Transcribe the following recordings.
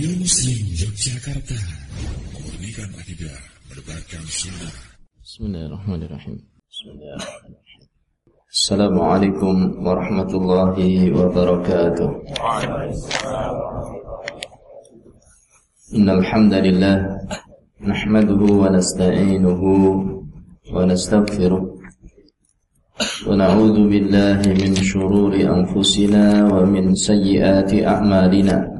Radio Muslim Yogyakarta Memurnikan akidah Mendebarkan sunnah Bismillahirrahmanirrahim Bismillahirrahmanirrahim Assalamualaikum warahmatullahi wabarakatuh Innal hamdalillah nahmaduhu wa nasta'inuhu wa nastaghfiruh ونعوذ بالله من شرور أنفسنا ومن سيئات أعمالنا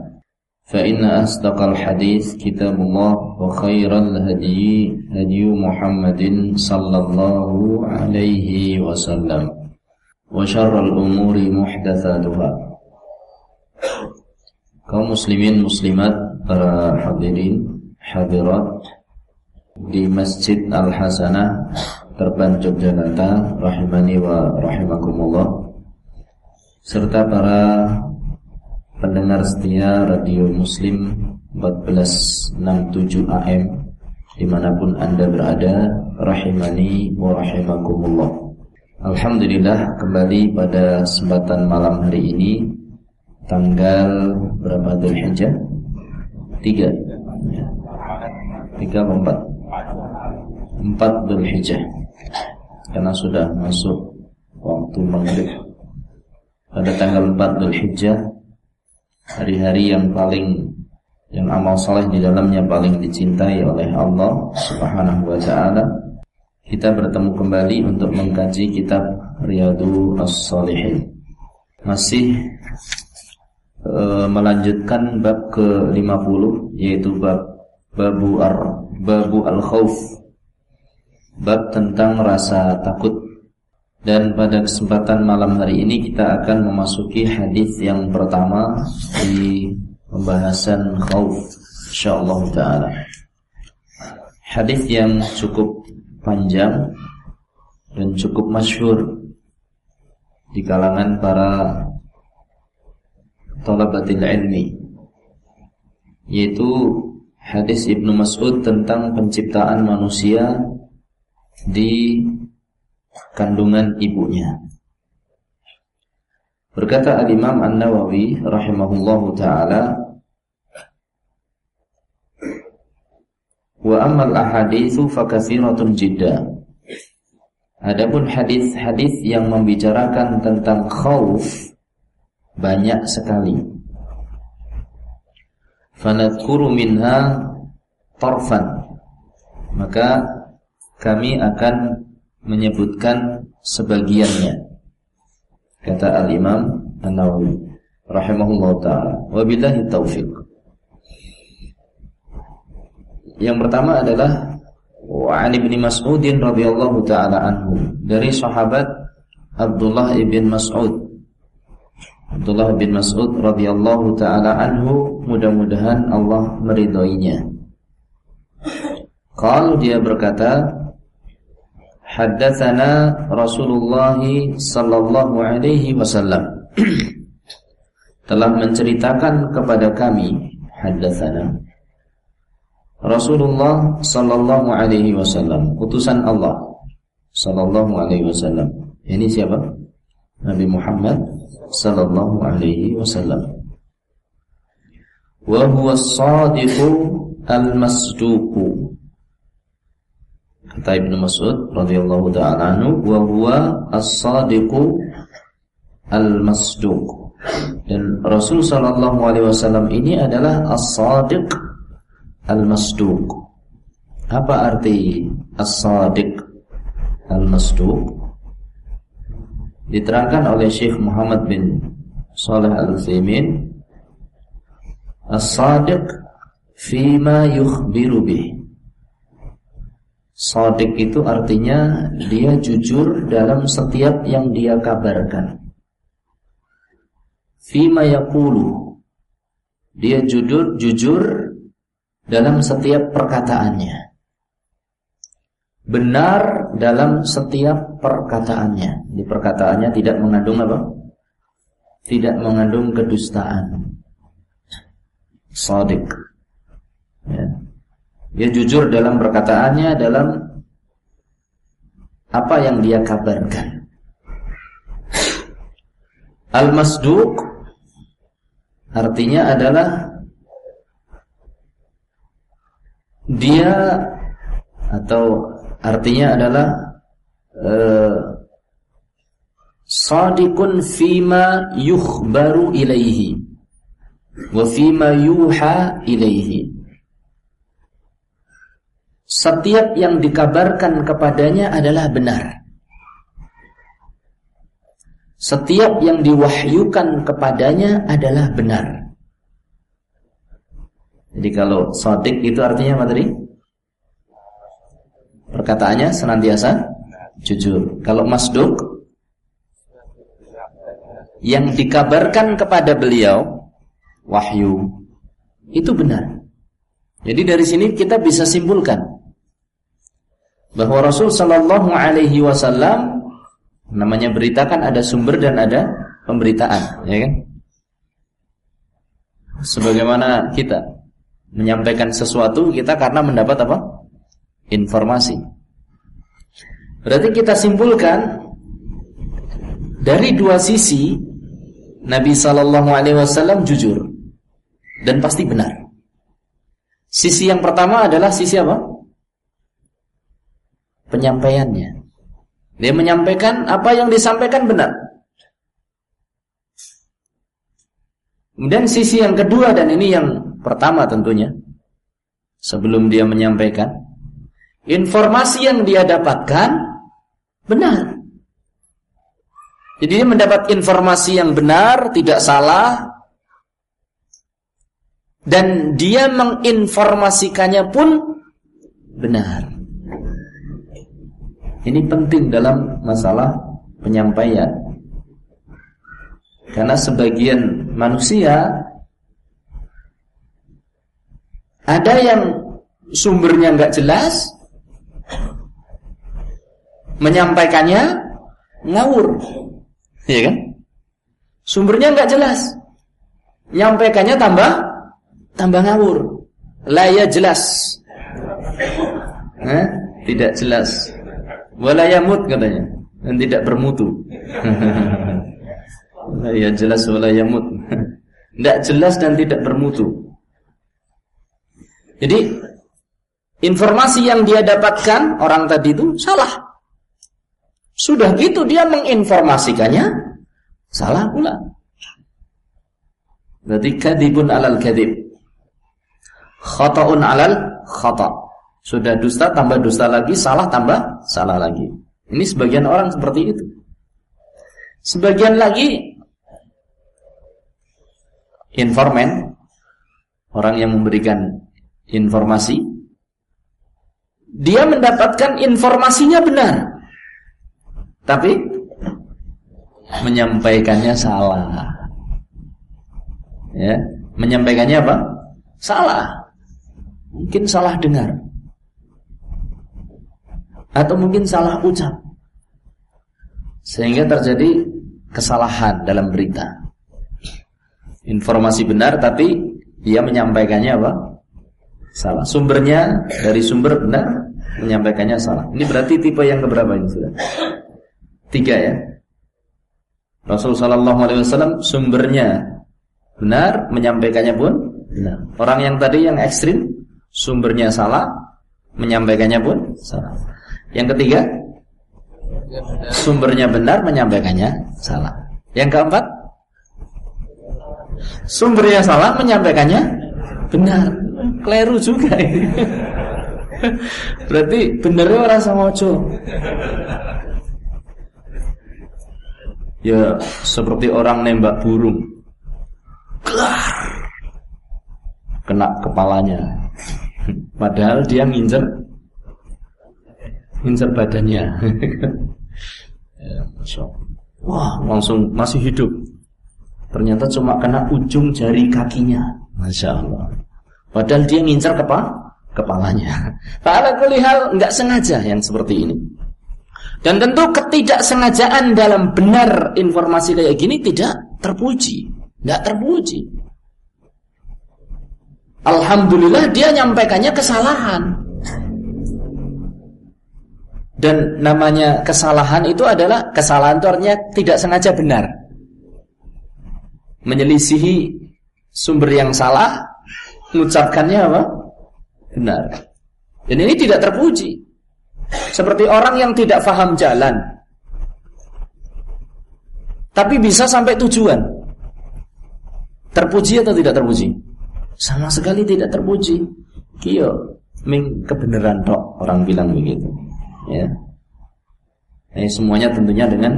فإن أصدق الحديث كتاب الله وخير الهدي هدي محمد صلى الله عليه وسلم وشر الأمور محدثاتها kaum muslimin muslimat para hadirin hadirat di Masjid Al Hasanah Terban Yogyakarta rahimani wa rahimakumullah serta para pendengar setia Radio Muslim 1467 AM di mana pun anda berada rahimani wa rahimakumullah. Alhamdulillah kembali pada kesempatan malam hari ini tanggal berapa Dhul Hijjah? Tiga Tiga empat? Empat Dhul Hijjah Karena sudah masuk waktu maghrib. Pada tanggal 4 Dhul Hijjah Hari-hari yang paling Yang amal saleh di dalamnya paling dicintai oleh Allah Subhanahu wa ta'ala. Kita bertemu kembali untuk mengkaji kitab Riyadu As-Salihin Masih e, melanjutkan bab ke-50 Yaitu bab Babu ar Babu al-Khawf. Bab tentang rasa takut Dan pada kesempatan malam hari ini kita akan memasuki hadis yang pertama Di pembahasan khawf InsyaAllah ta'ala. Hadis yang cukup panjang Dan cukup masyhur Di kalangan para Talabatil ilmi Yaitu hadis Ibnu Mas'ud tentang penciptaan manusia di kandungan ibunya. Berkata Al-Imam An-Nawawi rahimahullahu taala Wa ammal ahaditsu fakatsiratun jidda. Adapun hadis-hadis yang membicarakan tentang khauf banyak sekali fanadhkuru minha tarfan maka kami akan menyebutkan sebagiannya. Kata al-Imam An-Nawawi rahimahullah taala. Wabillahi taufik yang pertama adalah wa an ibni Mas'udin radhiyallahu taala anhu. Dari sahabat Abdullah ibn Mas'ud. Abdullah bin Mas'ud radhiyallahu taala anhu mudah-mudahan Allah meridhoinya. Kalau dia berkata Haddatsana Rasulullah sallallahu alaihi wasallam telah menceritakan kepada kami haddatsana Rasulullah sallallahu alaihi wasallam utusan Allah sallallahu alaihi wasallam. Ini siapa? Nabi Muhammad sallallahu alaihi wasallam. Wa huwa as-sadiqu al-masduqu. Kata Ibnu Mas'ud radhiyallahu taala anhu, wa huwa as-sadiqu al-masduq. Dan Rasul sallallahu alaihi wasallam ini adalah as-sadiq al-masduq. Apa arti as-sadiq al-masduq? diterangkan oleh Syekh Muhammad bin Saleh Al-Utsaimin As-sadiq fima yukhbiru bih Sadiq itu artinya dia jujur dalam setiap yang dia kabarkan. Fima yaqulu dia jujur jujur dalam setiap perkataannya. Benar dalam setiap perkataannya. Di perkataannya tidak mengandung apa? Tidak mengandung kedustaan. Sadiq. Ya. Dia jujur dalam perkataannya dalam apa yang dia kabarkan. Al-masduq artinya adalah dia atau artinya adalah uh, sadiqun fima yukhbaru ilaihi wa fima yuha ilaihi setiap yang dikabarkan kepadanya adalah benar setiap yang diwahyukan kepadanya adalah benar. Jadi kalau sodik itu artinya tadi? Perkataannya senantiasa jujur. Kalau masduk yang dikabarkan kepada beliau wahyu itu benar. Jadi dari sini kita bisa simpulkan bahwa Rasul Shallallahu Alaihi Wasallam Namanya berita kan ada sumber dan ada pemberitaan, ya kan? Sebagaimana kita menyampaikan sesuatu kita karena mendapat apa? Informasi. Berarti kita simpulkan dari dua sisi Nabi Shallallahu Alaihi Wasallam jujur dan pasti benar. Sisi yang pertama adalah sisi apa? Penyampaiannya. Dia menyampaikan apa yang disampaikan benar. Kemudian sisi yang kedua dan ini yang pertama tentunya. Sebelum dia menyampaikan. Informasi yang dia dapatkan benar. Jadi dia mendapat informasi yang benar, tidak salah. Dan dia menginformasikannya pun benar. Ini penting dalam masalah penyampaian. Karena sebagian manusia ada yang sumbernya nggak jelas, menyampaikannya ngawur, ya kan? Sumbernya nggak jelas, menyampaikannya tambah tambah ngawur, laya jelas, eh? tidak jelas walayamut katanya dan tidak bermutu. ya jelas walayamut. Tidak jelas dan tidak bermutu. Jadi informasi yang dia dapatkan orang tadi itu salah. Sudah gitu dia menginformasikannya salah pula. Berarti kadibun alal kadib. Khata'un alal khata'. Sudah dusta tambah dusta lagi, salah tambah salah lagi. Ini sebagian orang seperti itu. Sebagian lagi informan, orang yang memberikan informasi, dia mendapatkan informasinya benar. Tapi menyampaikannya salah. Ya, menyampaikannya apa? Salah. Mungkin salah dengar atau mungkin salah ucap sehingga terjadi kesalahan dalam berita. Informasi benar tapi dia menyampaikannya apa? Salah. Sumbernya dari sumber benar, menyampaikannya salah. Ini berarti tipe yang keberapa ini sudah? Tiga ya. Rasul Wasallam sumbernya benar, menyampaikannya pun benar. Orang yang tadi yang ekstrim, sumbernya salah, menyampaikannya pun salah. Yang ketiga, sumbernya benar menyampaikannya salah. Yang keempat, sumbernya salah menyampaikannya benar. Kleru juga ini. Berarti benernya orang sama ojo. Ya seperti orang nembak burung. Kena kepalanya. Padahal dia ngincer ngincer badannya. ya, Wah, langsung masih hidup. Ternyata cuma kena ujung jari kakinya. Masya Allah. Padahal dia ngincar kepa kepalanya. Fa'ala kulli hal enggak sengaja yang seperti ini. Dan tentu ketidaksengajaan dalam benar informasi kayak gini tidak terpuji, enggak terpuji. Alhamdulillah dia nyampaikannya kesalahan. Dan namanya kesalahan itu adalah kesalahan itu artinya tidak sengaja benar. Menyelisihi sumber yang salah, mengucapkannya apa? Benar. Dan ini tidak terpuji. Seperti orang yang tidak faham jalan. Tapi bisa sampai tujuan. Terpuji atau tidak terpuji? Sama sekali tidak terpuji. Kio, ming kebenaran tok orang bilang begitu. Ya. Ini semuanya tentunya dengan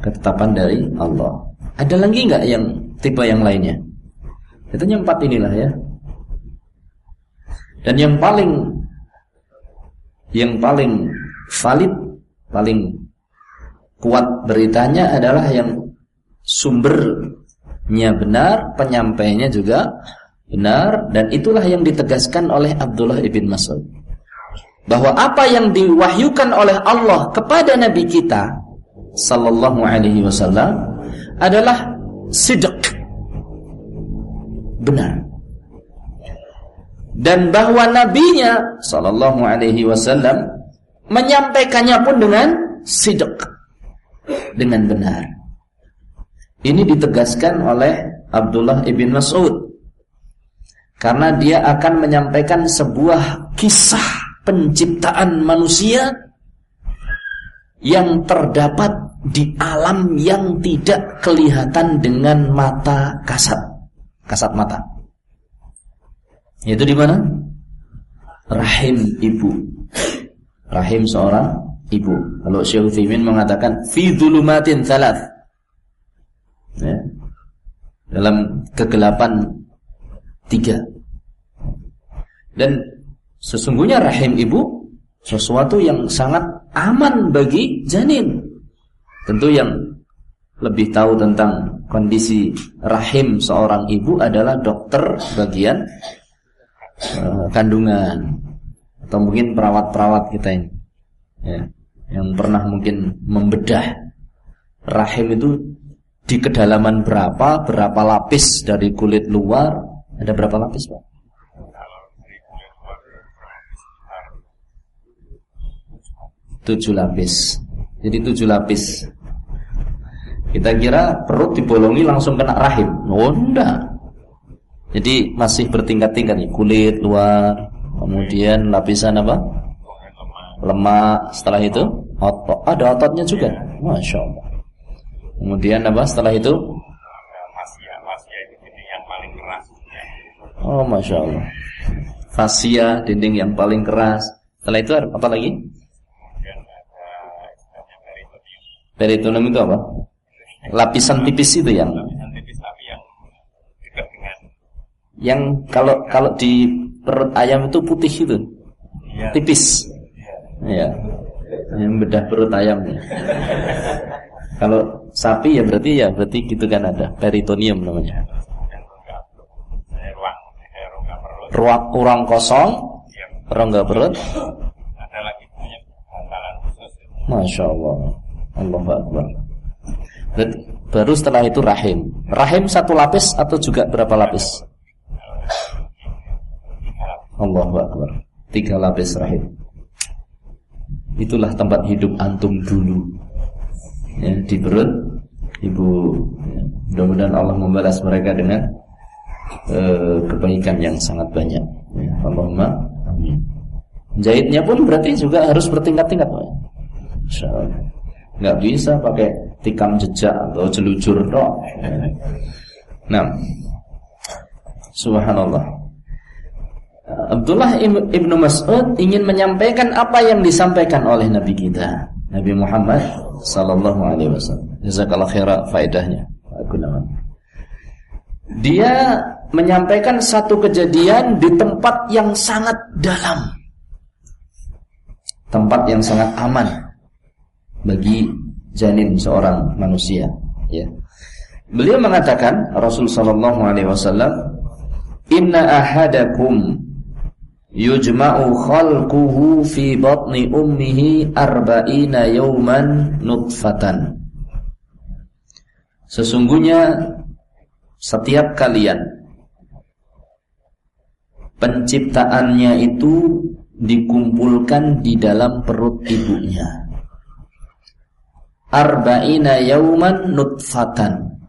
ketetapan dari Allah. Ada lagi nggak yang tipe yang lainnya? Itu yang empat inilah ya. Dan yang paling yang paling valid, paling kuat beritanya adalah yang sumbernya benar, penyampainya juga benar dan itulah yang ditegaskan oleh Abdullah ibn Mas'ud. Bahwa apa yang diwahyukan oleh Allah kepada nabi kita sallallahu alaihi wasallam adalah sidq. Benar dan bahwa nabinya sallallahu alaihi wasallam menyampaikannya pun dengan sidq dengan benar. Ini ditegaskan oleh Abdullah ibn Mas'ud karena dia akan menyampaikan sebuah kisah penciptaan manusia yang terdapat di alam yang tidak kelihatan dengan mata kasat kasat mata. Itu di mana? Rahim ibu. Rahim seorang ibu. Kalau Syekh Utsaimin mengatakan fi dzulumatin thalath. Ya. Dalam kegelapan tiga. Dan sesungguhnya rahim ibu sesuatu yang sangat aman bagi janin. Tentu yang lebih tahu tentang kondisi rahim seorang ibu adalah dokter bagian uh, kandungan atau mungkin perawat-perawat kita ini ya, yang pernah mungkin membedah rahim itu di kedalaman berapa, berapa lapis dari kulit luar, ada berapa lapis pak? Tujuh lapis. Jadi tujuh lapis. Kita kira perut dibolongi langsung kena rahim. Oh enggak. Jadi masih bertingkat-tingkat nih, kulit luar, kemudian lapisan apa? Lemak. Setelah itu otot. Ada ototnya juga. Masya Allah. Kemudian apa? Setelah itu? Oh, masya Allah. Fasia, dinding yang paling keras. Setelah itu apa lagi? Peritoneum itu apa? Lapisan tipis itu yang yang kalau kalau di perut ayam itu putih itu? Ya. tipis? Ya yang bedah perut ayamnya kalau sapi ya berarti ya berarti gitu kan ada. Peritoneum namanya. Ruang ruang kosong rongga perut. Masya Allah Allah Akbar baru setelah itu rahim rahim satu lapis atau juga berapa lapis Allahu Akbar. Tiga lapis rahim. Itulah tempat hidup antum dulu. Ya, di perut ibu. Ya, mudah-mudahan Allah membalas mereka dengan uh, kebaikan yang sangat banyak. Ya, Allahumma amin. Jahitnya pun berarti juga harus bertingkat-tingkat. Insyaallah. Enggak bisa pakai tikam jejak atau jelujur dong. Nah, subhanallah. Abdullah ibnu Mas'ud ingin menyampaikan apa yang disampaikan oleh Nabi kita, Nabi Muhammad sallallahu alaihi wasallam. Jazakallahu khairan faedahnya. Dia menyampaikan satu kejadian di tempat yang sangat dalam. Tempat yang sangat aman bagi janin seorang manusia, ya. Beliau mengatakan Rasul sallallahu alaihi wasallam inna ahadakum yujma'u khalquhu fi batni ummihi arba'ina yawman nutfatan Sesungguhnya setiap kalian penciptaannya itu dikumpulkan di dalam perut ibunya. Arba'ina yauman nutfatan.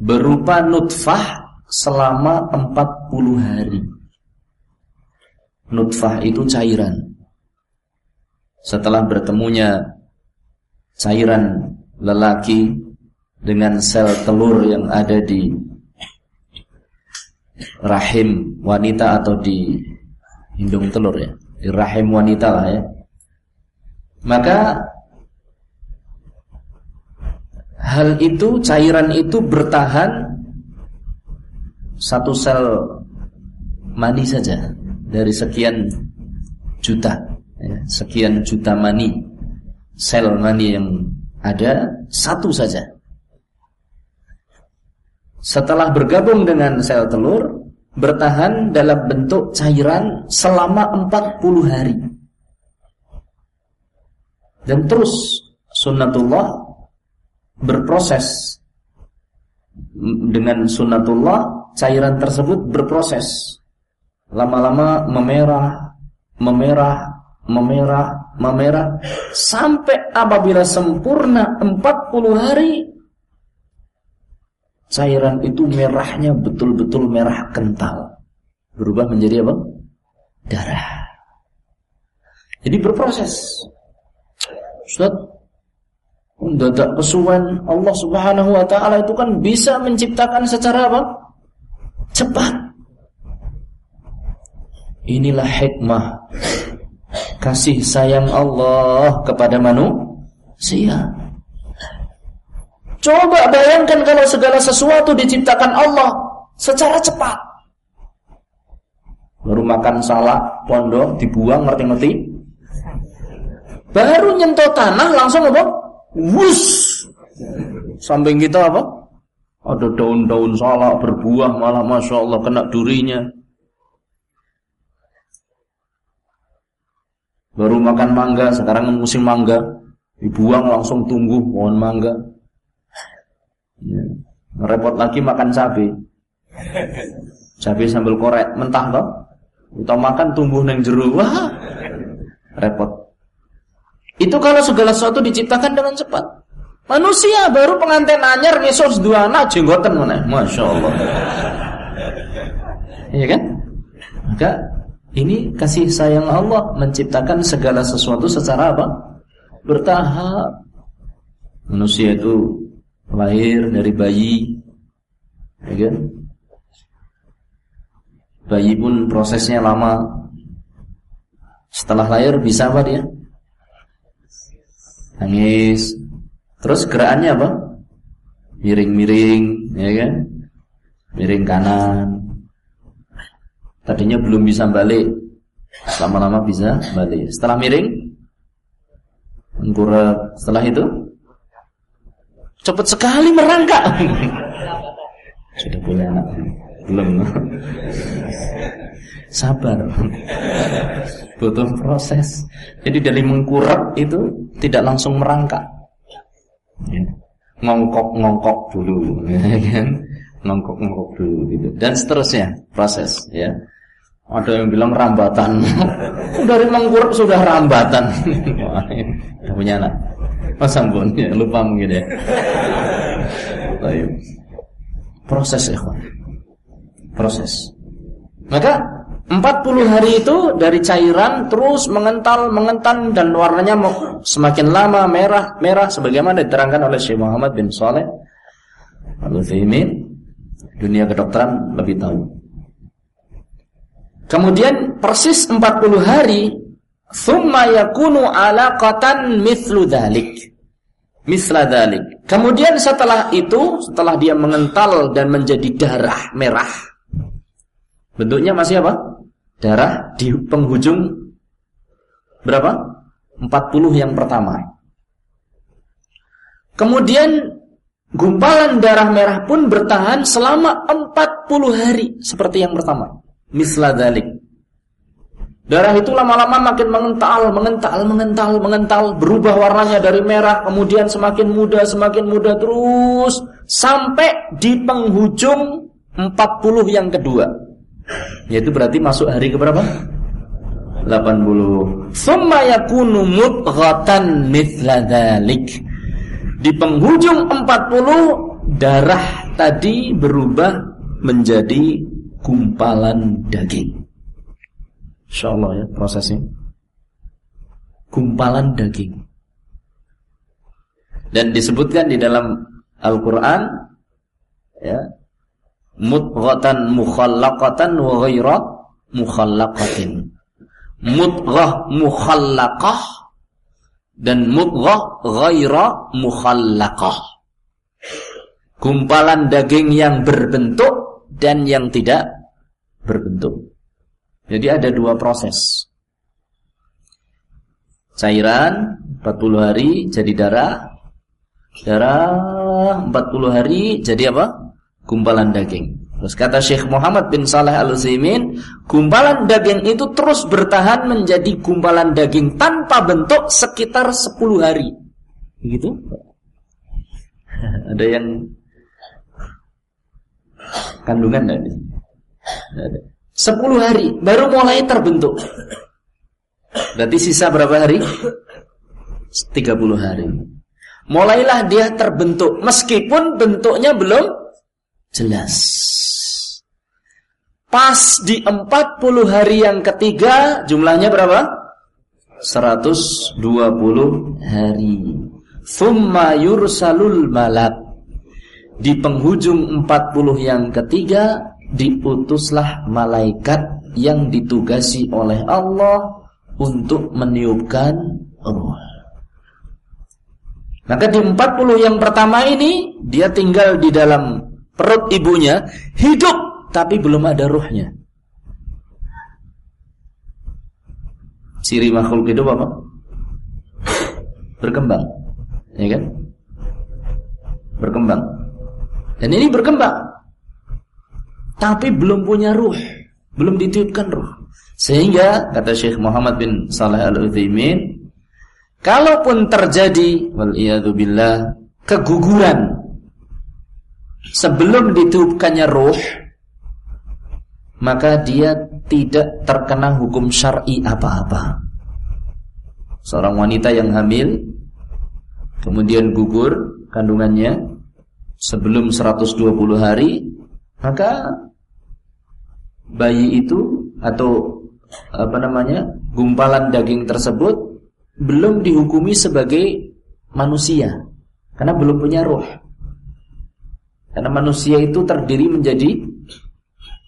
Berupa nutfah selama 40 hari. Nutfah itu cairan. Setelah bertemunya cairan lelaki dengan sel telur yang ada di rahim wanita atau di indung telur ya, di rahim wanita lah ya. Maka hal itu cairan itu bertahan satu sel mani saja dari sekian juta ya, sekian juta mani sel mani yang ada satu saja. Setelah bergabung dengan sel telur bertahan dalam bentuk cairan selama 40 hari. Dan terus sunnatullah berproses dengan sunnatullah cairan tersebut berproses lama-lama memerah memerah memerah memerah sampai apabila sempurna 40 hari cairan itu merahnya betul-betul merah kental. Berubah menjadi apa? Darah. Jadi berproses. Ustaz, mendadak kesuwen Allah Subhanahu wa taala itu kan bisa menciptakan secara apa? Cepat. Inilah hikmah kasih sayang Allah kepada manusia. Coba bayangkan kalau segala sesuatu diciptakan Allah secara cepat. Baru makan salah, pondok, dibuang, ngerti-ngerti. Baru nyentuh tanah langsung apa? Wus. Samping kita apa? Ada daun-daun salah berbuah malah Masya Allah kena durinya. Baru makan mangga, sekarang musim mangga. Dibuang langsung tumbuh pohon mangga. Ya. Repot lagi makan cabai. Cabai sambil korek mentah toh. Kita makan tumbuh neng jeru. Wah. Repot. Itu kalau segala sesuatu diciptakan dengan cepat. Manusia baru pengantin anyar ngesor dua anak jenggotan mana? Masya Allah. Iya kan? Maka ini kasih sayang Allah menciptakan segala sesuatu secara apa? Bertahap. Manusia itu lahir dari bayi ya kan bayi pun prosesnya lama setelah lahir bisa apa dia nangis. Terus gerakannya apa? Miring-miring ya kan? Miring kanan. Tadinya belum bisa balik. Lama-lama bisa balik. Setelah miring mengkurap. Setelah itu Cepat sekali merangkak. Sudah punya anak? Belum. Sabar. Butuh proses. Jadi dari mengkurap itu tidak langsung merangkak. Ya. Ngongkok-ngongkok dulu, ya kan? Ngongkok-ngongkok dulu gitu. Dan seterusnya proses, ya. Ada yang bilang rambatan. dari mengkurap sudah rambatan. Sudah punya anak. Mas Ambon, ya, lupa mungkin ya. Proses ikhwan. Proses. Maka 40 hari itu dari cairan terus mengental, mengentan dan warnanya semakin lama merah, merah sebagaimana diterangkan oleh Syekh Muhammad bin Saleh Al-Utsaimin. Dunia kedokteran lebih tahu. Kemudian persis 40 hari Thumma yakunu alaqatan mithlu dhalik. Misla dhalik. Kemudian setelah itu, setelah dia mengental dan menjadi darah merah. Bentuknya masih apa? Darah di penghujung berapa? 40 yang pertama. Kemudian gumpalan darah merah pun bertahan selama 40 hari seperti yang pertama. Misla dalik. Darah itu lama-lama makin mengental, mengental, mengental, mengental, berubah warnanya dari merah, kemudian semakin muda, semakin muda terus sampai di penghujung 40 yang kedua. Yaitu berarti masuk hari ke berapa? 80. Summa yakunu mudghatan mithla dhalik. Di penghujung 40 darah tadi berubah menjadi gumpalan daging. Insyaallah ya prosesnya. Gumpalan daging. Dan disebutkan di dalam Al-Qur'an ya mudghatan mukhallaqatan wa ghaira mukhallaqatin. Mudghah mukhallaqah dan mudghah ghaira mukhallaqah. Gumpalan daging yang berbentuk dan yang tidak berbentuk. Jadi ada dua proses. Cairan 40 hari jadi darah. Darah 40 hari jadi apa? Gumpalan daging. Terus kata Syekh Muhammad bin Saleh Al-Utsaimin, gumpalan daging itu terus bertahan menjadi gumpalan daging tanpa bentuk sekitar 10 hari. Begitu? Ada yang kandungan enggak? Ada. 10 hari baru mulai terbentuk. Berarti sisa berapa hari? 30 hari. Mulailah dia terbentuk meskipun bentuknya belum jelas. Pas di 40 hari yang ketiga jumlahnya berapa? 120 hari. Thumma yursalul malak. Di penghujung 40 yang ketiga diutuslah malaikat yang ditugasi oleh Allah untuk meniupkan ruh. Maka di 40 yang pertama ini dia tinggal di dalam perut ibunya hidup tapi belum ada ruhnya. Ciri makhluk hidup apa? Berkembang. Ya kan? Berkembang. Dan ini berkembang tapi belum punya ruh, belum ditiupkan ruh. Sehingga kata Syekh Muhammad bin Saleh Al-Utsaimin, kalaupun terjadi wal billah keguguran sebelum ditiupkannya ruh, maka dia tidak terkena hukum syar'i apa-apa. Seorang wanita yang hamil kemudian gugur kandungannya sebelum 120 hari, maka bayi itu atau apa namanya gumpalan daging tersebut belum dihukumi sebagai manusia karena belum punya roh. Karena manusia itu terdiri menjadi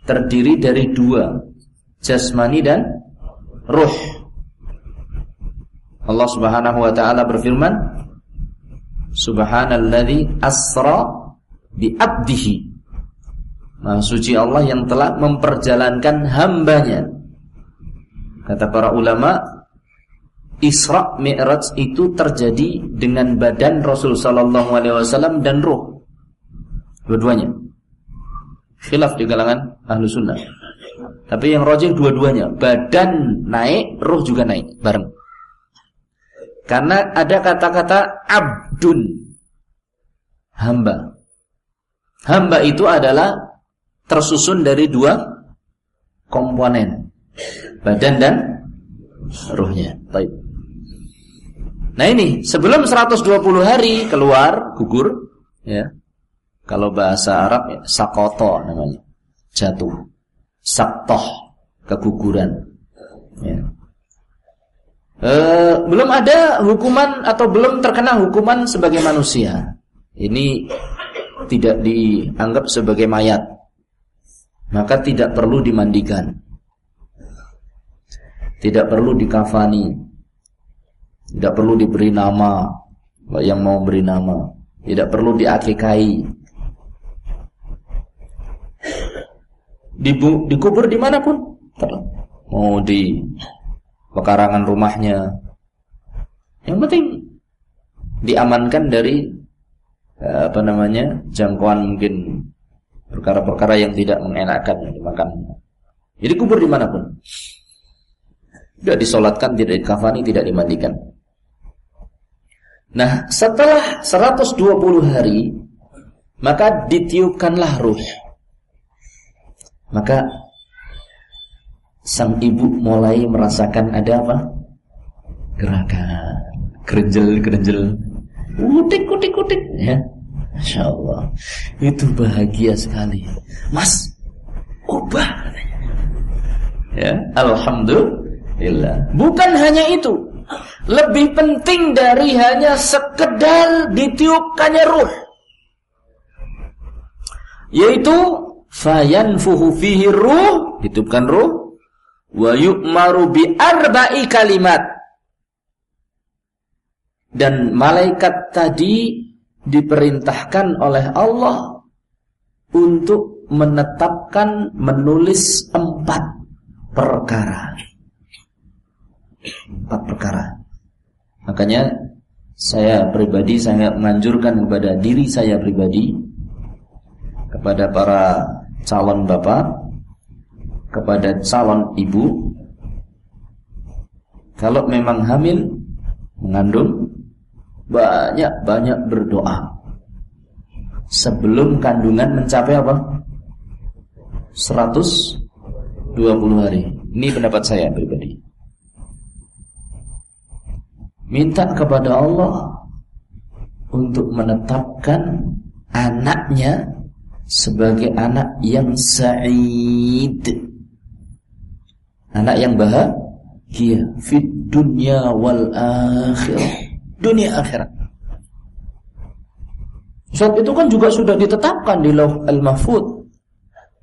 terdiri dari dua, jasmani dan roh. Allah Subhanahu wa taala berfirman, Subhanalladzi asra bi 'abdihi Maha suci Allah yang telah memperjalankan hambanya. Kata para ulama, Isra Mi'raj itu terjadi dengan badan Rasul sallallahu alaihi wasallam dan ruh. Dua-duanya. Khilaf di kalangan ahlu sunnah. Tapi yang rojih dua-duanya. Badan naik, ruh juga naik bareng. Karena ada kata-kata abdun. Hamba. Hamba itu adalah tersusun dari dua komponen badan dan ruhnya. Baik. Nah ini sebelum 120 hari keluar gugur ya. Kalau bahasa Arab ya, sakoto namanya. Jatuh. Saktoh keguguran. Ya. E, belum ada hukuman atau belum terkena hukuman sebagai manusia. Ini tidak dianggap sebagai mayat maka tidak perlu dimandikan. Tidak perlu dikafani. Tidak perlu diberi nama yang mau beri nama. Tidak perlu diakikai. Dibu, dikubur di mana pun. Mau di pekarangan rumahnya. Yang penting diamankan dari apa namanya jangkauan mungkin perkara-perkara yang tidak mengenakan yang dimakan. Jadi kubur di mana pun. Tidak disolatkan, tidak dikafani, tidak dimandikan. Nah, setelah 120 hari, maka ditiupkanlah ruh. Maka sang ibu mulai merasakan ada apa? Gerakan, kerenjel-kerenjel, kutik-kutik-kutik, ya. Masya Allah. Itu bahagia sekali. Mas Ubah. Ya Alhamdulillah. Bukan hanya itu. Lebih penting dari hanya sekedar ditiupkannya ruh. Yaitu Fayanfuhu fihi ruh Ditiupkan ruh Wa yu'maru bi arba'i kalimat Dan malaikat tadi diperintahkan oleh Allah untuk menetapkan menulis empat perkara. Empat perkara. Makanya saya pribadi sangat menganjurkan kepada diri saya pribadi kepada para calon bapak, kepada calon ibu kalau memang hamil mengandung banyak-banyak berdoa sebelum kandungan mencapai apa? 120 hari. Ini pendapat saya pribadi. Minta kepada Allah untuk menetapkan anaknya sebagai anak yang sa'id. Anak yang bahagia fit dunya wal akhirah dunia akhirat. Saat itu kan juga sudah ditetapkan di Lauh Al-Mahfud.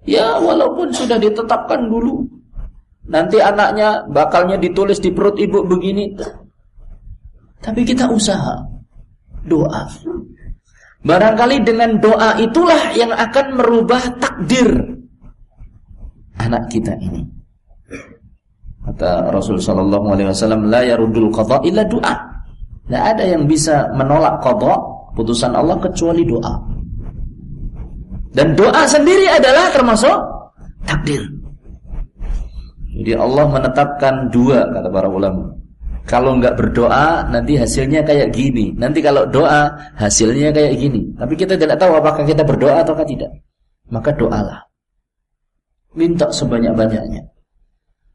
Ya, walaupun sudah ditetapkan dulu. Nanti anaknya bakalnya ditulis di perut ibu begini. Tapi kita usaha. Doa. Barangkali dengan doa itulah yang akan merubah takdir anak kita ini. Kata Rasul sallallahu alaihi wasallam, la yarudul qada illa doa. Tidak ada yang bisa menolak kodok putusan Allah kecuali doa. Dan doa sendiri adalah termasuk takdir. Jadi Allah menetapkan dua kata para ulama. Kalau nggak berdoa nanti hasilnya kayak gini. Nanti kalau doa hasilnya kayak gini. Tapi kita tidak tahu apakah kita berdoa atau tidak. Maka doalah. Minta sebanyak-banyaknya.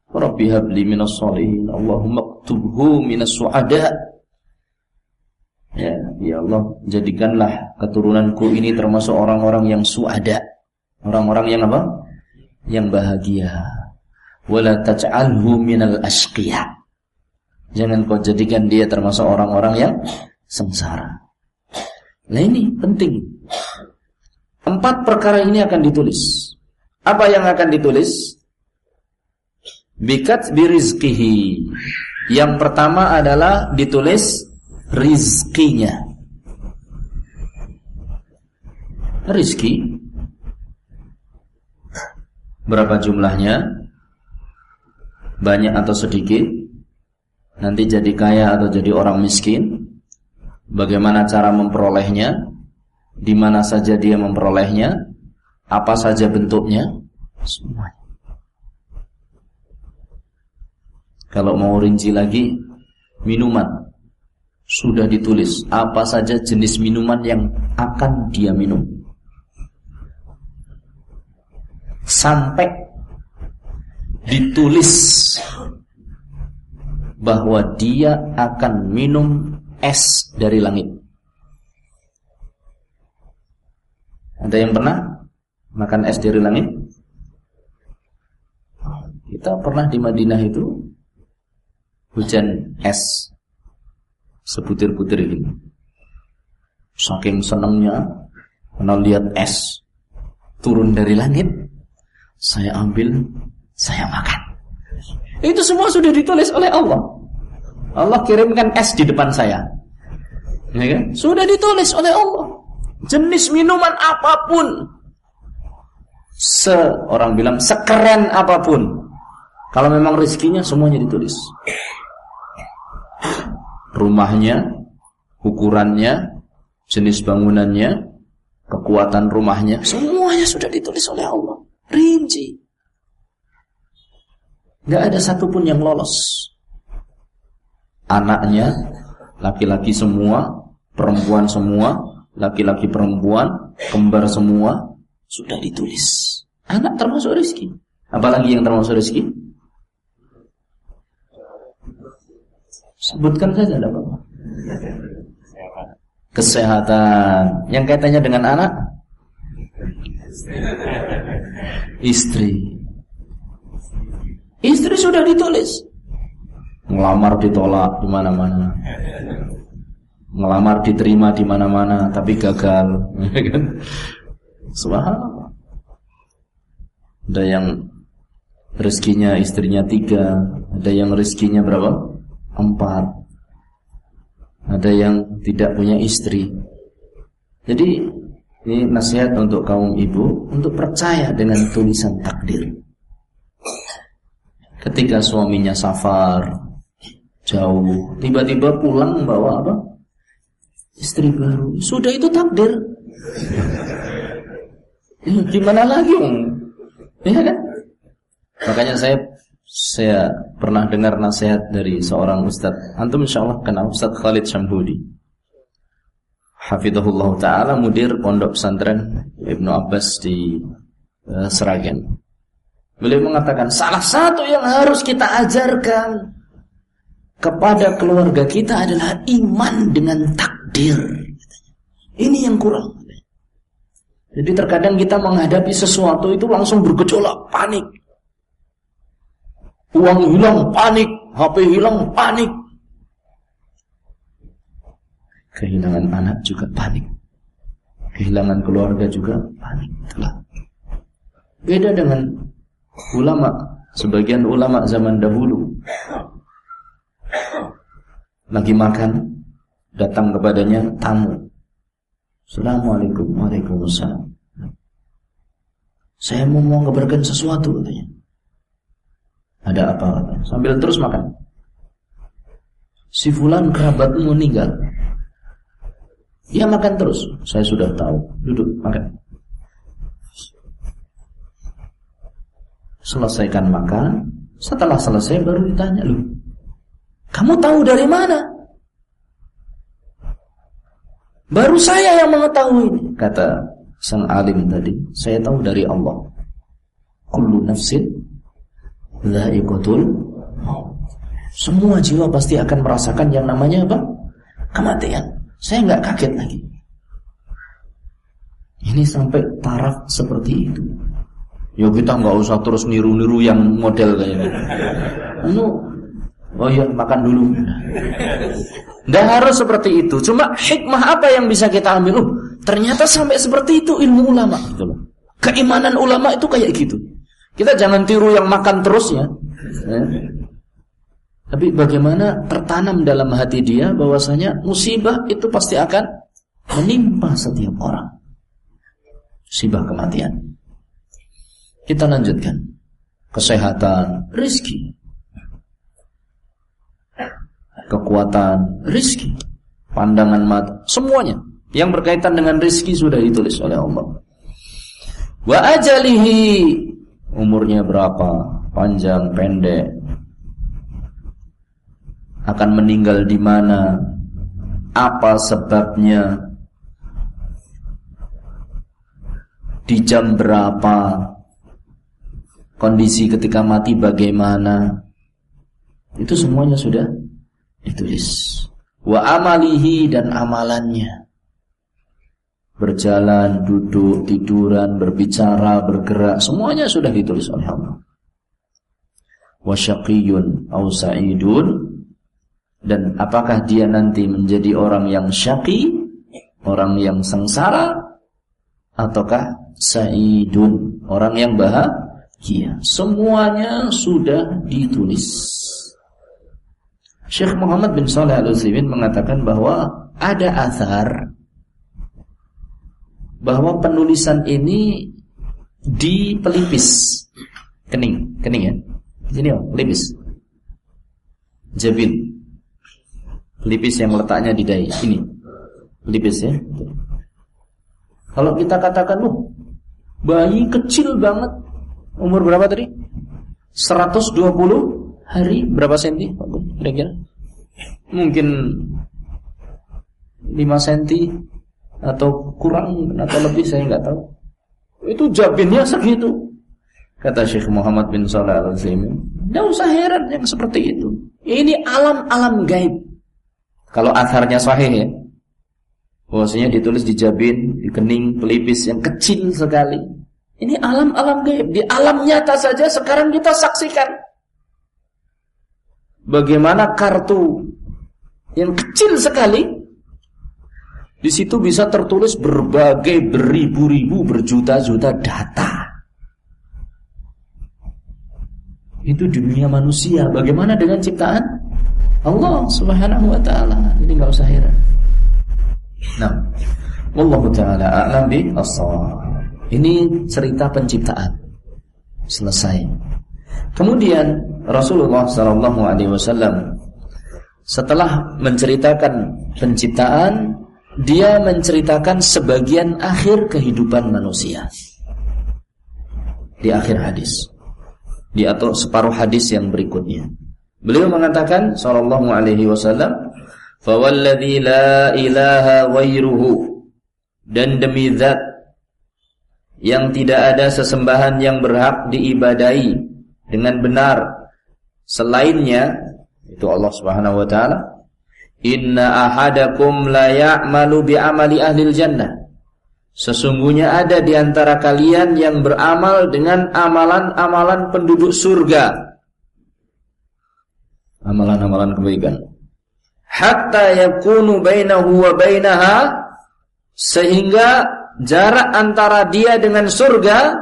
Rabbi habli minas solihin. Allahumma ktubhu minas su'ada. Ya, ya Allah, jadikanlah keturunanku ini termasuk orang-orang yang suada. Orang-orang yang apa? Yang bahagia. Wala taj'alhu minal ashqiya. Jangan kau jadikan dia termasuk orang-orang yang sengsara. Nah ini penting. Empat perkara ini akan ditulis. Apa yang akan ditulis? Bikat birizkihi. Yang pertama adalah ditulis rizkinya. Rizki berapa jumlahnya? Banyak atau sedikit? Nanti jadi kaya atau jadi orang miskin? Bagaimana cara memperolehnya? Di mana saja dia memperolehnya? Apa saja bentuknya? Semuanya. Kalau mau rinci lagi, minuman sudah ditulis apa saja jenis minuman yang akan dia minum. Sampai ditulis bahwa dia akan minum es dari langit. Ada yang pernah makan es dari langit? Kita pernah di Madinah itu hujan es sebutir-butir ini. Saking senangnya karena lihat es turun dari langit, saya ambil, saya makan. Itu semua sudah ditulis oleh Allah. Allah kirimkan es di depan saya. Ya kan? Sudah ditulis oleh Allah. Jenis minuman apa pun. Seorang bilang sekeren apa pun. Kalau memang rezekinya semuanya ditulis rumahnya, ukurannya, jenis bangunannya, kekuatan rumahnya, semuanya sudah ditulis oleh Allah. Rinci. Gak ada satupun yang lolos. Anaknya, laki-laki semua, perempuan semua, laki-laki perempuan, kembar semua, sudah ditulis. Anak termasuk rezeki. Apalagi yang termasuk rezeki? Sebutkan saja ada apa? Kesehatan. Yang kaitannya dengan anak? Istri. Istri sudah ditulis. Ngelamar ditolak di mana-mana. Ngelamar diterima di mana-mana tapi gagal. Kan? Subhanallah. Ada yang rezekinya istrinya tiga, ada yang rezekinya berapa? Empat. Ada yang tidak punya istri. Jadi ini nasihat untuk kaum ibu untuk percaya dengan tulisan takdir. Ketika suaminya safar jauh, tiba-tiba pulang bawa apa? Istri baru. Sudah itu takdir. Gimana lagi, Om? Ya kan? Makanya saya saya pernah dengar nasihat dari seorang ustaz. Antum insyaallah kenal Ustaz Khalid Syamhudi. Hafizahullah taala mudir pondok pesantren Ibnu Abbas di uh, Seragen. Beliau mengatakan salah satu yang harus kita ajarkan kepada keluarga kita adalah iman dengan takdir. Ini yang kurang. Jadi terkadang kita menghadapi sesuatu itu langsung bergejolak, panik. Uang hilang, panik. HP hilang, panik. Kehilangan anak juga panik. Kehilangan keluarga juga panik. Beda dengan ulama. Sebagian ulama zaman dahulu lagi makan, datang kepadanya tamu. Assalamualaikum, waalaikumsalam. Saya mau mengabarkan sesuatu katanya. Ada apa? Sambil terus makan. Si fulan kerabatmu meninggal. Dia makan terus. Saya sudah tahu. Duduk, makan. Selesaikan makan. Setelah selesai baru ditanya, lu kamu tahu dari mana? Baru saya yang mengetahui, kata sang alim tadi. Saya tahu dari Allah. Kullu nafsin dha'iqatul Semua jiwa pasti akan merasakan yang namanya apa? Kematian. Saya nggak kaget lagi. Ini sampai taraf seperti itu. Ya kita nggak usah terus niru-niru yang model kayaknya. Anu Oh iya, makan dulu. Tidak harus seperti itu. Cuma hikmah apa yang bisa kita ambil? Oh, ternyata sampai seperti itu ilmu ulama. Gitu. Keimanan ulama itu kayak gitu. Kita jangan tiru yang makan terus ya. ya. Tapi bagaimana tertanam dalam hati dia bahwasanya musibah itu pasti akan menimpa setiap orang. Musibah kematian. Kita lanjutkan. Kesehatan, rizki. Kekuatan, rizki, pandangan mata, semuanya. Yang berkaitan dengan rizki sudah ditulis oleh Allah. Wa ajalihi umurnya berapa, panjang, pendek, akan meninggal di mana, apa sebabnya, di jam berapa, kondisi ketika mati bagaimana, itu semuanya sudah ditulis. Wa amalihi dan amalannya. Berjalan, duduk, tiduran, berbicara, bergerak, semuanya sudah ditulis oleh Allah. Wa syaqiyun au sa'idun dan apakah dia nanti menjadi orang yang syaqi, orang yang sengsara ataukah sa'idun, orang yang bahagia. Semuanya sudah ditulis. Syekh Muhammad bin Saleh Al-Utsaimin mengatakan bahwa ada azhar bahwa penulisan ini di pelipis kening, kening ya. Di sini oh, pelipis. Jabin. Pelipis yang letaknya di dahi ini. Pelipis ya. Kalau kita katakan, oh, bayi kecil banget, umur berapa tadi? 120 hari, berapa senti? Kira-kira? Mungkin 5 senti atau kurang atau lebih saya nggak tahu. Itu jabinnya segitu. Kata Syekh Muhammad bin Shalih Al Utsaimin, "Tidak usah heran yang seperti itu. Ini alam-alam gaib." Kalau asarnya sahih ya. Bahwasanya ditulis di jabin, di kening pelipis yang kecil sekali. Ini alam-alam gaib. Di alam nyata saja sekarang kita saksikan. Bagaimana kartu yang kecil sekali di situ bisa tertulis berbagai beribu-ribu berjuta-juta data. Itu dunia manusia. Bagaimana dengan ciptaan Allah Subhanahu wa taala? Ini enggak usah heran. Nah, wallahu taala a'lam bi Ini cerita penciptaan. Selesai. Kemudian Rasulullah wasallam setelah menceritakan penciptaan dia menceritakan sebagian akhir kehidupan manusia. Di akhir hadis. Di atau separuh hadis yang berikutnya. Beliau mengatakan sallallahu alaihi wasallam, "Fawalladzi la ilaha ghairuhu" dan demi zat yang tidak ada sesembahan yang berhak diibadai dengan benar selainnya itu Allah Subhanahu wa taala Inna ahadakum la ya'malu bi amali ahli jannah. Sesungguhnya ada di antara kalian yang beramal dengan amalan-amalan penduduk surga. Amalan-amalan kebaikan. Hatta yakunu bainahu wa bainaha sehingga jarak antara dia dengan surga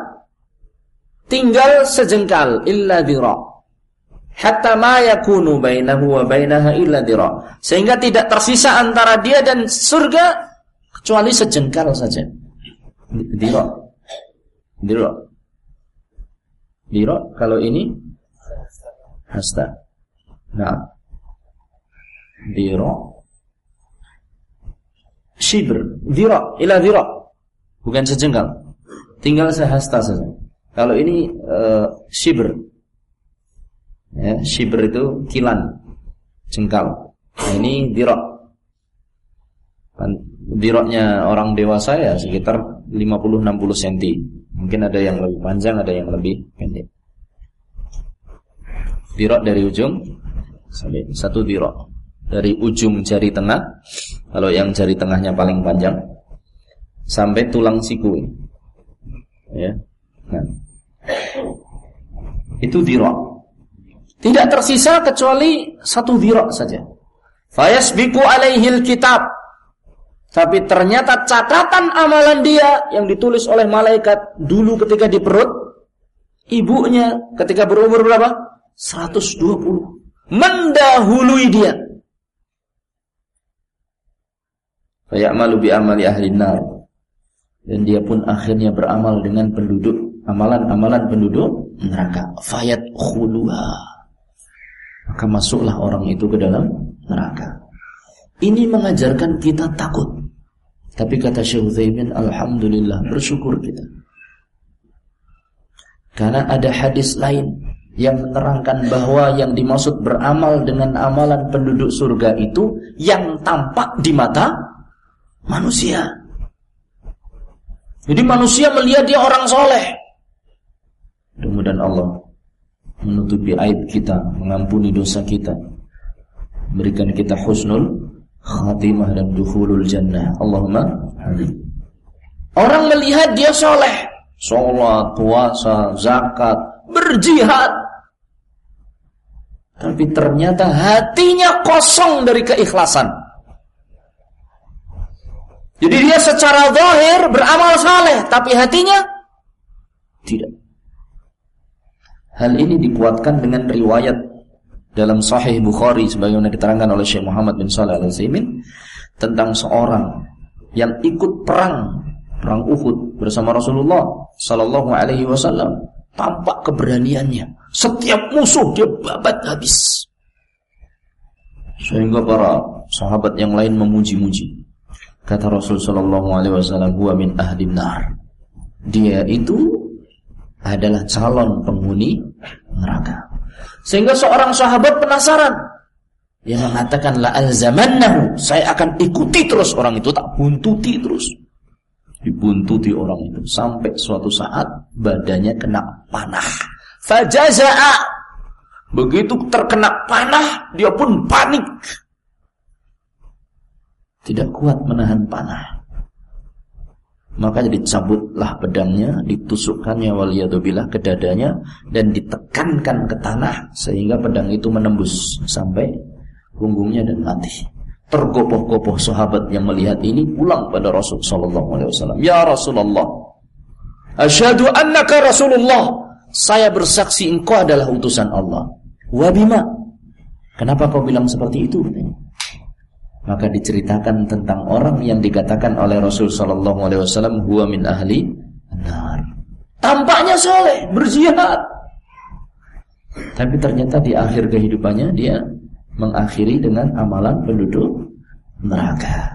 tinggal sejengkal illa dhira' hatta ma yakunu bainahu wa bainaha illa dira. Sehingga tidak tersisa antara dia dan surga kecuali sejengkal saja. Dira. Dira. Dira kalau ini hasta. Nah. Dira. Shibr, dira ila dira. Bukan sejengkal. Tinggal sehasta saja. Kalau ini uh, shibr. Ya, shibr itu kilan jengkal. Nah ini dirok. Diroknya orang dewasa ya sekitar 50-60 cm mungkin ada yang lebih panjang ada yang lebih pendek. Dirok dari ujung satu dirok. Dari ujung jari tengah kalau yang jari tengahnya paling panjang sampai tulang siku ya nah. itu dirok tidak tersisa kecuali satu dirok saja. Fayasbiku alaihil kitab. Tapi ternyata catatan amalan dia yang ditulis oleh malaikat dulu ketika di perut ibunya ketika berumur berapa? 120. Mendahului dia. Fayamalu bi amali ahli nar. Dan dia pun akhirnya beramal dengan penduduk amalan-amalan penduduk neraka. Fayat khuluha maka masuklah orang itu ke dalam neraka. Ini mengajarkan kita takut. Tapi kata Syekh Utsaimin, alhamdulillah bersyukur kita. Karena ada hadis lain yang menerangkan bahwa yang dimaksud beramal dengan amalan penduduk surga itu yang tampak di mata manusia. Jadi manusia melihat dia orang soleh. Mudah-mudahan Allah menutupi aib kita, mengampuni dosa kita, berikan kita husnul khatimah dan dukhulul jannah. Allahumma amin. Orang melihat dia soleh, sholat, puasa, zakat, berjihad, tapi ternyata hatinya kosong dari keikhlasan. Jadi dia secara zahir beramal saleh, tapi hatinya tidak. Hal ini dikuatkan dengan riwayat dalam Sahih Bukhari sebagaimana diterangkan oleh Syekh Muhammad bin Shalih Al Utsaimin tentang seorang yang ikut perang perang Uhud bersama Rasulullah Sallallahu Alaihi Wasallam. Tampak keberaniannya. Setiap musuh dia babat habis. Sehingga para sahabat yang lain memuji-muji Kata Rasul sallallahu alaihi wasallam, "Huwa min ahli nar." Dia itu adalah calon penghuni neraka. Sehingga seorang sahabat penasaran. Dia mengatakan la alzamannahu, saya akan ikuti terus orang itu, tak buntuti terus. Dibuntuti orang itu sampai suatu saat badannya kena panah. Fajaza'a. Begitu terkena panah, dia pun panik. Tidak kuat menahan panah. Maka dicabutlah pedangnya, ditusukkannya waliyadubillah ke dadanya dan ditekankan ke tanah sehingga pedang itu menembus sampai punggungnya dan mati. Tergopoh-gopoh sahabat yang melihat ini pulang pada Rasul sallallahu alaihi wasallam. Ya Rasulullah, asyhadu annaka Rasulullah. Saya bersaksi engkau adalah utusan Allah. Wa bima? Kenapa kau bilang seperti itu? Maka diceritakan tentang orang yang dikatakan oleh Rasul sallallahu alaihi wasallam huwa min ahli nar. Tampaknya soleh, berjihad. Tapi ternyata di akhir kehidupannya dia mengakhiri dengan amalan penduduk neraka.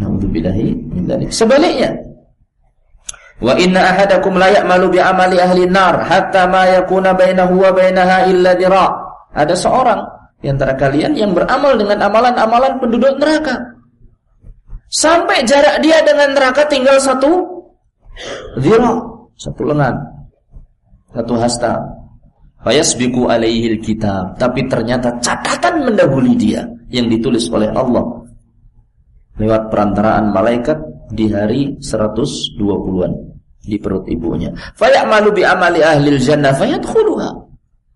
Nauzubillahi min dzalik. Sebaliknya, Wa inna ahadakum la ya'malu bi amali ahli nar hatta ma yakuna bainahu wa bainaha illa dira. Ada seorang di antara kalian yang beramal dengan amalan-amalan penduduk neraka. Sampai jarak dia dengan neraka tinggal satu zira, satu lengan, satu hasta. Fayasbiku alaihil kitab. Tapi ternyata catatan mendahului dia yang ditulis oleh Allah lewat perantaraan malaikat di hari 120-an di perut ibunya. Fayamalu bi amali ahlil jannah fayadkhuluha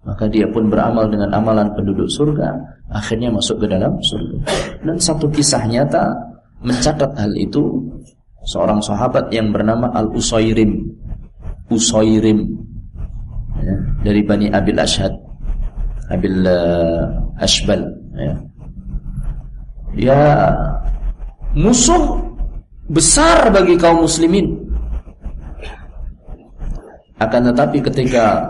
maka dia pun beramal dengan amalan penduduk surga akhirnya masuk ke dalam surga. Dan satu kisah nyata mencatat hal itu seorang sahabat yang bernama Al Usairim Usairim ya, dari Bani Abil Ashad Abil uh, Ashbal ya. ya musuh besar bagi kaum muslimin. Akan tetapi ketika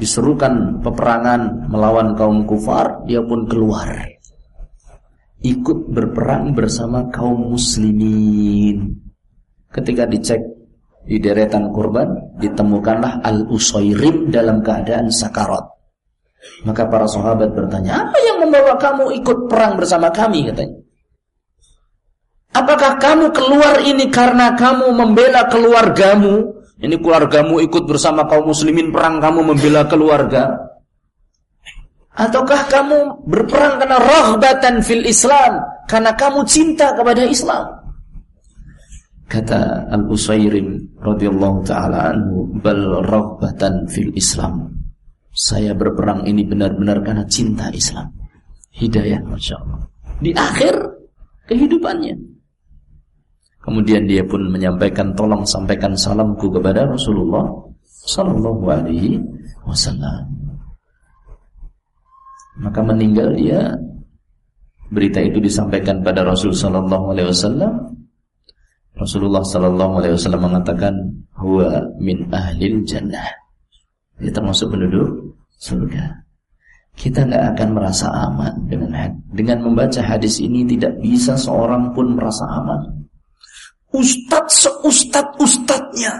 diserukan peperangan melawan kaum kufar, dia pun keluar. Ikut berperang bersama kaum muslimin. Ketika dicek di deretan korban, ditemukanlah Al-Usairim dalam keadaan sakarat. Maka para sahabat bertanya, apa yang membawa kamu ikut perang bersama kami? katanya. Apakah kamu keluar ini karena kamu membela keluargamu ini keluargamu ikut bersama kaum muslimin perang kamu membela keluarga? Ataukah kamu berperang karena rahbatan fil Islam? Karena kamu cinta kepada Islam? Kata Al-Usairim radhiyallahu taala anhu, "Bal rahbatan fil Islam." Saya berperang ini benar-benar karena cinta Islam. Hidayah Masya Allah. Di akhir kehidupannya. Kemudian dia pun menyampaikan tolong sampaikan salamku kepada Rasulullah sallallahu alaihi wasallam. Maka meninggal dia berita itu disampaikan pada Rasul sallallahu alaihi wasallam. Rasulullah sallallahu alaihi wasallam mengatakan huwa min ahlil jannah. Dia termasuk penduduk surga. Kita nggak akan merasa aman dengan dengan membaca hadis ini tidak bisa seorang pun merasa aman Ustadz seustad ustadznya,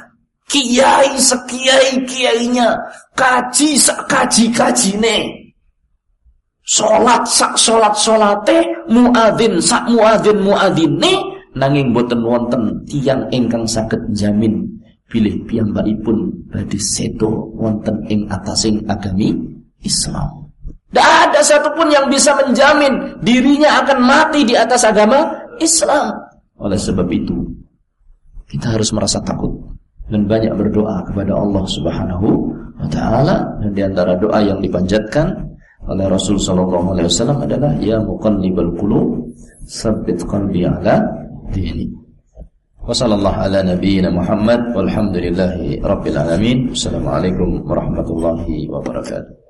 kiai sekiai kiainya, kaji sekaji kaji ne, solat sak solat solate, muadzin sak muadzin muadzin ne, nanging boten wonten tiang ingkang sakit jamin pilih piyambakipun badhe seto wonten ing atasing agami Islam. Tidak ada satupun yang bisa menjamin dirinya akan mati di atas agama Islam. Oleh sebab itu, kita harus merasa takut dan banyak berdoa kepada Allah Subhanahu wa taala dan di antara doa yang dipanjatkan oleh Rasul wasallam adalah ya muqallibal qulub tsabbit qalbi ala dini. Ala nabiyyina Muhammad walhamdulillahi rabbil alamin. Assalamualaikum warahmatullahi wabarakatuh.